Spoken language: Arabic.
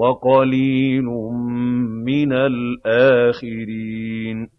وَقَلِيلٌ مِّنَ الْآخِرِينَ.